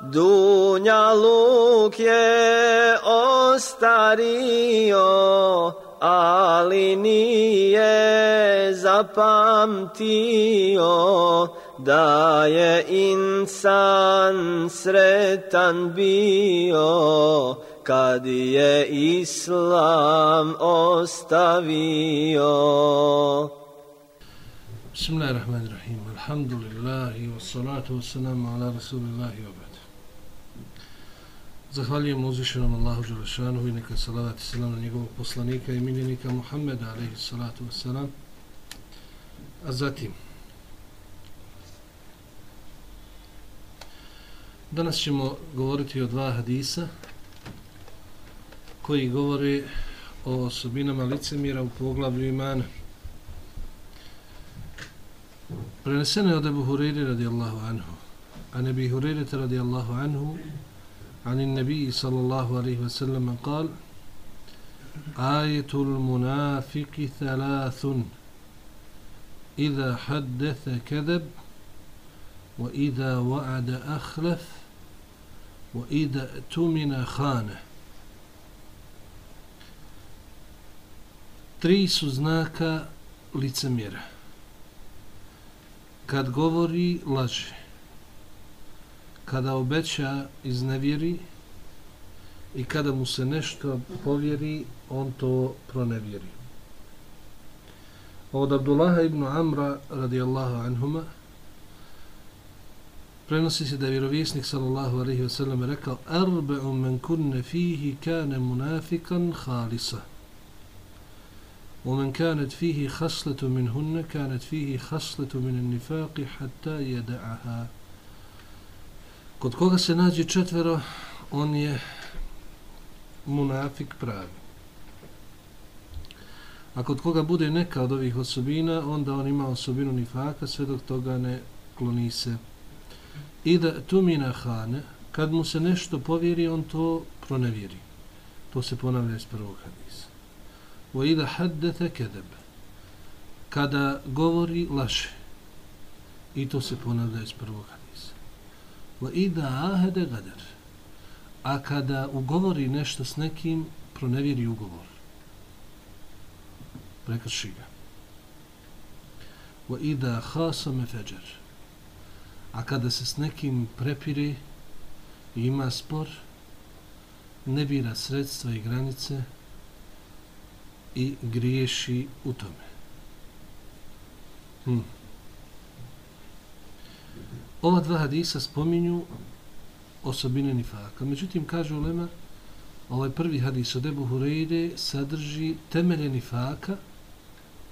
Dunja luk je ostario, ali nije zapamtio da je insan sretan bio kad je islam ostavio. Bismillahirrahmanirrahim. Alhamdulillahi wassalatu salatu ala rasulillahi wa Zahvaljujem uzvišenom Allahu Đelešanu i neka salavat i salam na njegovog poslanika i miljenika Muhammeda, alaihi salatu wasalam. A zatim, danas ćemo govoriti o dva hadisa koji govore o osobinama licemira u poglavlju imana. Prenesene od Ebu Hureyri radijallahu anhu, a nebi Hureyri radijallahu anhu, عن النبي صلى الله عليه وسلم قال آية المنافق ثلاث إذا حدث كذب وإذا وعد أخلف وإذا اؤتمن خانه Tri su znaka licemjera. Kad govori, laže. kada obeća iznevjeri i kada mu se nešto povjeri, on to pronevjeri. Od Abdullaha ibn Amra radijallahu anhuma prenosi se da je vjerovjesnik sallallahu alaihi wa sallam rekao Arbe'u men kunne fihi kane munafikan halisa. ومن كانت فيه خصلة منهن كانت فيه خصلة من النفاق حتى يدعها Kod koga se nađe četvero, on je munafik pravi. A kod koga bude neka od ovih osobina, onda on ima osobinu nifaka, sve dok toga ne kloni se. I da tu mina hane, kad mu se nešto povjeri, on to pronevjeri. To se ponavlja iz prvog hadisa. O i da haddete kedebe. Kada govori, laže. I to se ponavlja iz prvog hadisa wa ida ahede gader. A kada ugovori nešto s nekim, pronevjeri ugovor. Prekrši ga. Wa ida hasame feđer. A kada se s nekim prepiri i ima spor, ne bira sredstva i granice i griješi u tome. Hmm. Ova dva hadisa spominju osobine nifaka. Međutim, kaže Ulema, ovaj prvi hadis od Ebu Hureyde sadrži temelje nifaka,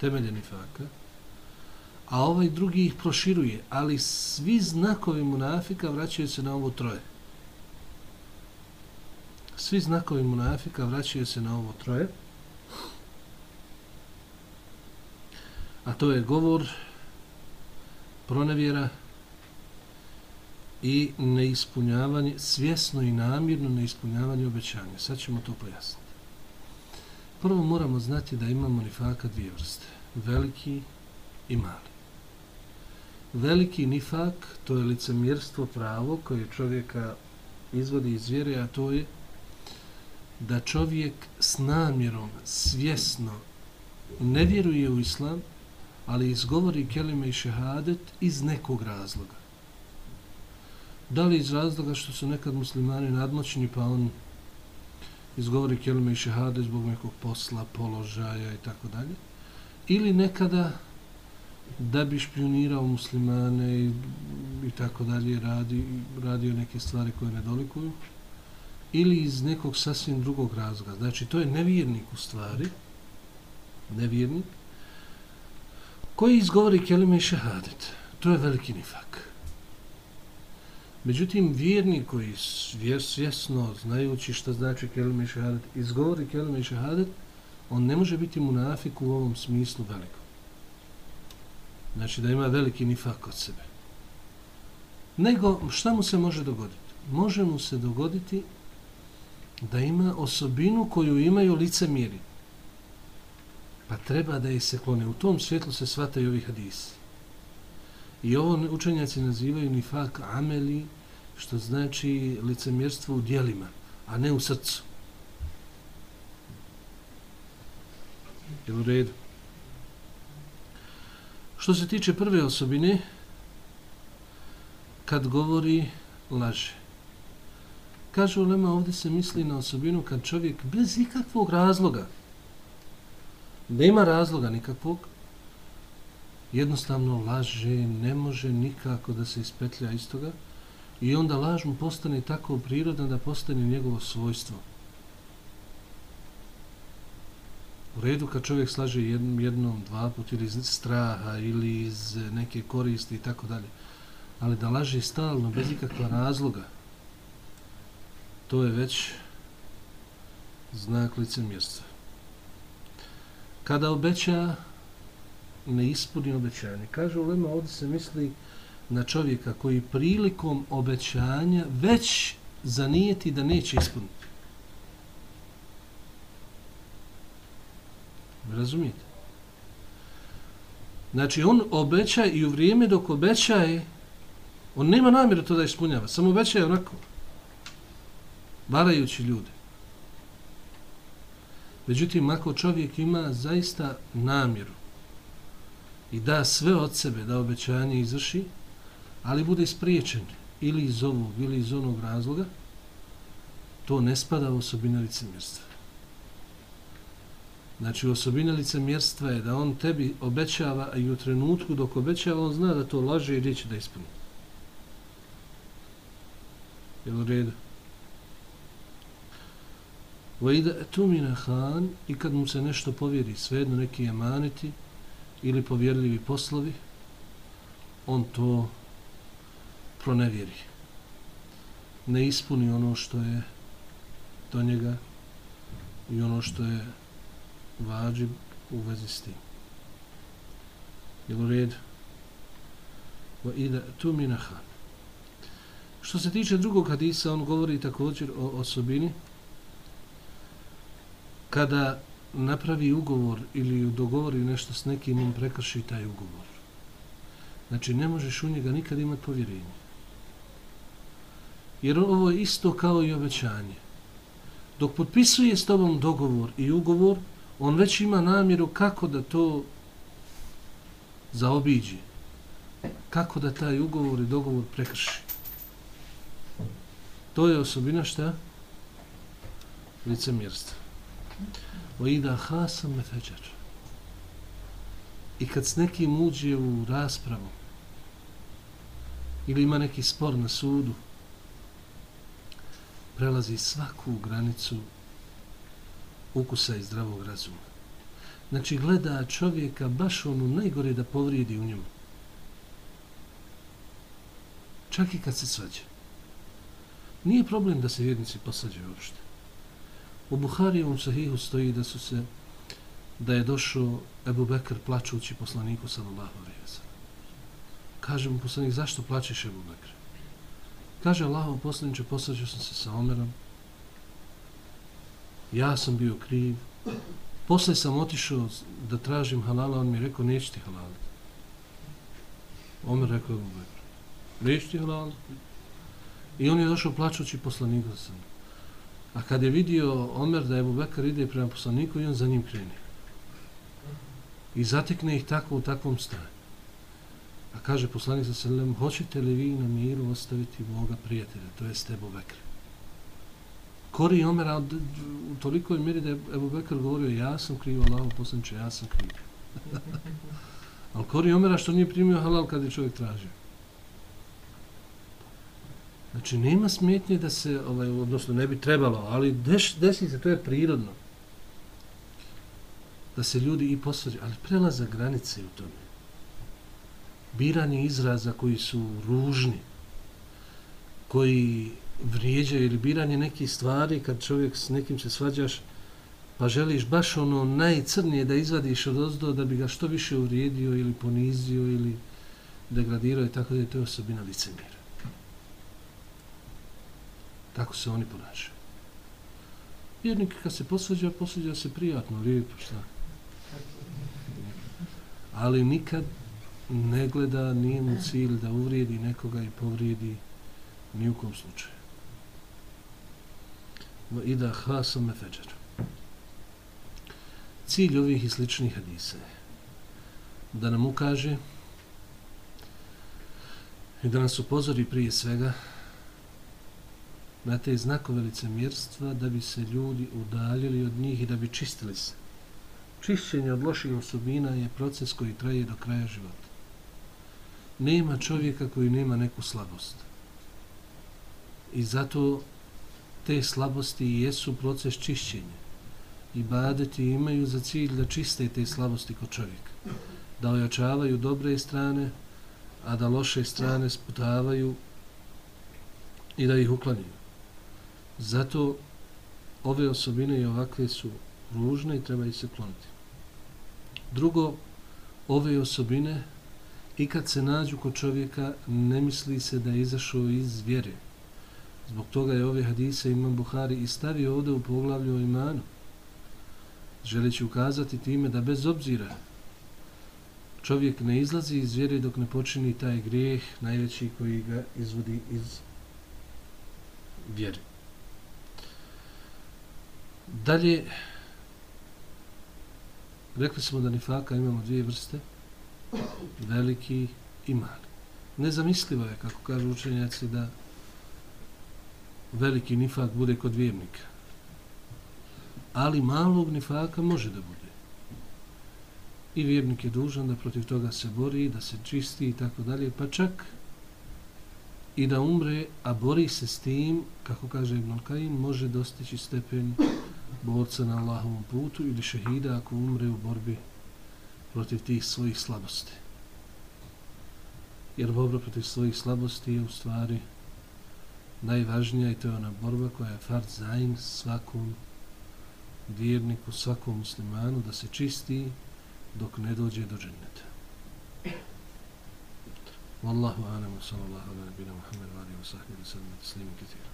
temelje nifaka, a ovaj drugi ih proširuje, ali svi znakovi munafika vraćaju se na ovo troje. Svi znakovi munafika vraćaju se na ovo troje. A to je govor, pronevjera, i neispunjavanje, svjesno i namirno neispunjavanje obećanja. Sad ćemo to pojasniti. Prvo moramo znati da imamo nifaka dvije vrste. Veliki i mali. Veliki nifak, to je licemjerstvo pravo koje čovjeka izvodi iz vjere, a to je da čovjek s namjerom svjesno ne vjeruje u islam, ali izgovori kelime i šehadet iz nekog razloga. Da li iz razloga što su nekad muslimani nadmoćni, pa on izgovori kelime i šehade zbog nekog posla, položaja i tako dalje. Ili nekada da bi špionirao muslimane i, i tako dalje radi, radio neke stvari koje ne dolikuju. Ili iz nekog sasvim drugog razloga. Znači, to je nevjernik u stvari. Nevjernik. Koji izgovori kelime i šehadet. To je veliki nifak. Međutim, vjerni koji svjesno, znajući šta znači kelime i šehadet, izgovori kelime i šehadet, on ne može biti munafik u ovom smislu veliko. Znači da ima veliki nifak od sebe. Nego, šta mu se može dogoditi? Može mu se dogoditi da ima osobinu koju imaju lice. Pa treba da je se klone. U tom svjetlu se shvataju ovi hadisi. I ovo učenjaci nazivaju nifak ameli, što znači licemjerstvo u dijelima, a ne u srcu. Je u redu? Što se tiče prve osobine, kad govori laže. Kaže Ulema, ovdje se misli na osobinu kad čovjek bez ikakvog razloga, nema razloga nikakvog, jednostavno laže, ne može nikako da se ispetlja iz toga i onda laž mu postane tako prirodna da postane njegovo svojstvo. U redu kad čovjek slaže jednom, jednom dva put ili iz straha ili iz neke koristi i tako dalje, ali da laže stalno, bez ikakva razloga, to je već znak licemjerstva. Kada obeća, ne ispuni obećanje. Kaže Ulema, ovdje se misli na čovjeka koji prilikom obećanja već zanijeti da neće ispuniti. Razumijete? Znači, on obeća i u vrijeme dok obećaje, on nema namjeru to da ispunjava, samo obećaje onako, varajući ljude. Međutim, ako čovjek ima zaista namjeru i da sve od sebe da obećanje izvrši, ali bude spriječen ili iz ovog ili iz onog razloga, to ne spada u osobine licemjerstva. Znači, osobina licemjerstva je da on tebi obećava, a i u trenutku dok obećava, on zna da to laže i neće da ispuni. Je u redu? Vajda etumina han i kad mu se nešto povjeri, svejedno neki emaniti ili povjerljivi poslovi, on to pronevjeri. Ne ispuni ono što je do njega i ono što je vađib u vezi s tim. Jel u redu? Vajda etumina han. Što se tiče drugog hadisa, on govori također o osobini kada napravi ugovor ili dogovori nešto s nekim, on prekrši taj ugovor. Znači, ne možeš u njega nikad imati povjerenje. Jer ovo je isto kao i obećanje. Dok potpisuje s tobom dogovor i ugovor, on već ima namjeru kako da to zaobiđi. Kako da taj ugovor i dogovor prekrši. To je osobina šta? Licemjerstva. وَإِذَا ida hasam. I kad s nekim uđe u raspravu ili ima neki spor na sudu, prelazi svaku granicu ukusa i zdravog razuma. Znači gleda čovjeka baš onu najgore da povrijedi u njemu. Čak i kad se svađa. Nije problem da se vjernici posađaju uopšte. U Buharijevom sahihu stoji da su se da je došao Ebu Bekr plačući poslaniku sallallahu alejhi ve sellem. Kaže mu poslanik zašto plačeš Ebu Bekr? Kaže Allahov poslanice posvađao sam se sa Omerom. Ja sam bio kriv. Posle sam otišao da tražim halala, on mi je rekao neće ti halal. Omer rekao Ebu Bekr. Neće ti halala. I on je došao plačući poslaniku sallallahu alejhi A kad je vidio Omer da je Bubekar ide prema poslaniku i on za njim krene. I zatekne ih tako u takvom stanju. A kaže poslanik sa selem, hoćete li vi na miru ostaviti moga prijatelja, to jest Ebu Bekr. Kori Omer u tolikoj mjeri da je Ebu Bekr govorio, ja sam kriv, Allaho poslaniče, ja sam kriv. Ali kori Omera što nije primio halal kad je čovjek tražio. Znači, nema smetnje da se, ovaj, odnosno ne bi trebalo, ali deš, desi se, to je prirodno. Da se ljudi i posvađaju, ali prelaza granice u tome. Biranje izraza koji su ružni, koji vrijeđaju ili biranje nekih stvari kad čovjek s nekim se svađaš, pa želiš baš ono najcrnije da izvadiš od ozdo da bi ga što više uvrijedio ili ponizio ili degradirao i tako da je to osobina licemira. Tako se oni ponašaju. Vjernik kad se posvađa, posvađa se prijatno, lijepo, šta? Ali nikad ne gleda, nije mu cilj da uvrijedi nekoga i povrijedi ni u kom slučaju. I da hasam efeđer. Cilj ovih i sličnih hadisa je da nam ukaže i da nas upozori prije svega na te znakove licemjerstva da bi se ljudi udaljili od njih i da bi čistili se. Čišćenje od loših osobina je proces koji traje do kraja života. Nema čovjeka koji nema neku slabost. I zato te slabosti jesu proces čišćenja. I badeti imaju za cilj da čiste te slabosti kod čovjeka. Da ojačavaju dobre strane, a da loše strane sputavaju i da ih uklanjuju. Zato ove osobine i ovakve su ružne i treba ih se kloniti. Drugo, ove osobine i kad se nađu kod čovjeka ne misli se da je izašao iz vjere. Zbog toga je ove hadise Imam Buhari i stavio ovdje u poglavlju o imanu. Želeći ukazati time da bez obzira čovjek ne izlazi iz vjere dok ne počini taj grijeh najveći koji ga izvodi iz vjere. Dalje, rekli smo da nifaka imamo dvije vrste, veliki i mali. Nezamislivo je, kako kažu učenjaci, da veliki nifak bude kod vjernika. Ali malog nifaka može da bude. I vjernik je dužan da protiv toga se bori, da se čisti i tako dalje, pa čak i da umre, a bori se s tim, kako kaže Ibn Kajim, može dostići stepen borca na Allahovom putu ili šehida ako umre u borbi protiv tih svojih slabosti. Jer borba protiv svojih slabosti je u stvari najvažnija i to je ona borba koja je fard zain svakom vjerniku, svakom muslimanu da se čisti dok ne dođe do dženneta. Wallahu a'lamu sallallahu ala nabina Muhammed wa alihi wa sahbihi wa sallam taslima katira.